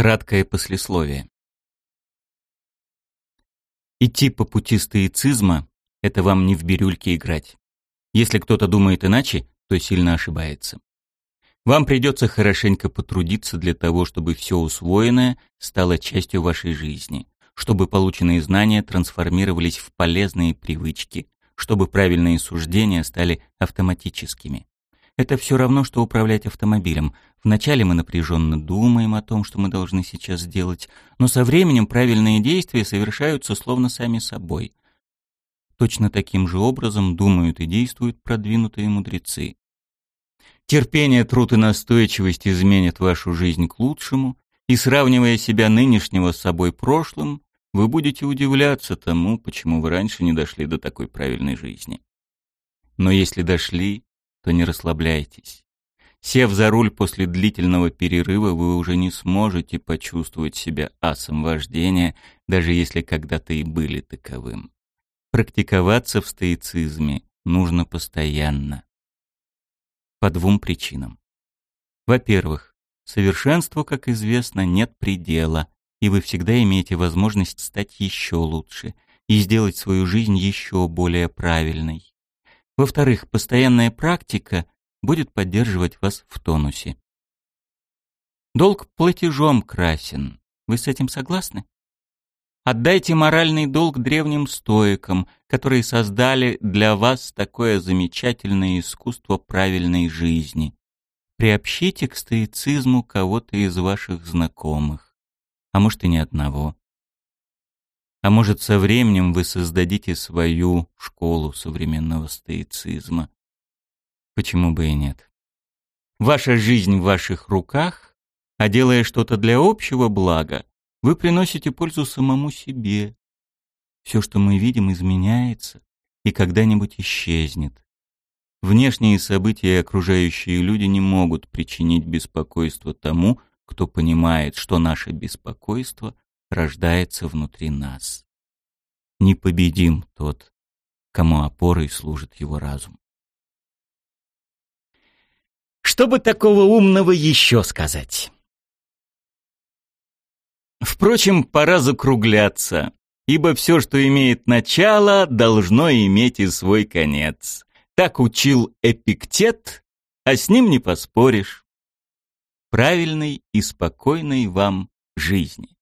Краткое послесловие. Идти по пути стоицизма – это вам не в бирюльке играть. Если кто-то думает иначе, то сильно ошибается. Вам придется хорошенько потрудиться для того, чтобы все усвоенное стало частью вашей жизни, чтобы полученные знания трансформировались в полезные привычки, чтобы правильные суждения стали автоматическими. Это все равно, что управлять автомобилем. Вначале мы напряженно думаем о том, что мы должны сейчас сделать, но со временем правильные действия совершаются словно сами собой. Точно таким же образом думают и действуют продвинутые мудрецы. Терпение, труд и настойчивость изменят вашу жизнь к лучшему, и сравнивая себя нынешнего с собой прошлым, вы будете удивляться тому, почему вы раньше не дошли до такой правильной жизни. Но если дошли, то не расслабляйтесь. Сев за руль после длительного перерыва, вы уже не сможете почувствовать себя асом вождения, даже если когда-то и были таковым. Практиковаться в стоицизме нужно постоянно. По двум причинам. Во-первых, совершенству, как известно, нет предела, и вы всегда имеете возможность стать еще лучше и сделать свою жизнь еще более правильной. Во-вторых, постоянная практика будет поддерживать вас в тонусе. Долг платежом красен. Вы с этим согласны? Отдайте моральный долг древним стоикам, которые создали для вас такое замечательное искусство правильной жизни. Приобщите к стоицизму кого-то из ваших знакомых, а может и ни одного. А может, со временем вы создадите свою школу современного стоицизма. Почему бы и нет? Ваша жизнь в ваших руках, а делая что-то для общего блага, вы приносите пользу самому себе. Все, что мы видим, изменяется и когда-нибудь исчезнет. Внешние события и окружающие люди не могут причинить беспокойство тому, кто понимает, что наше беспокойство рождается внутри нас. Непобедим тот, кому опорой служит его разум. Что бы такого умного еще сказать? Впрочем, пора закругляться, ибо все, что имеет начало, должно иметь и свой конец. Так учил Эпиктет, а с ним не поспоришь. Правильной и спокойной вам жизни.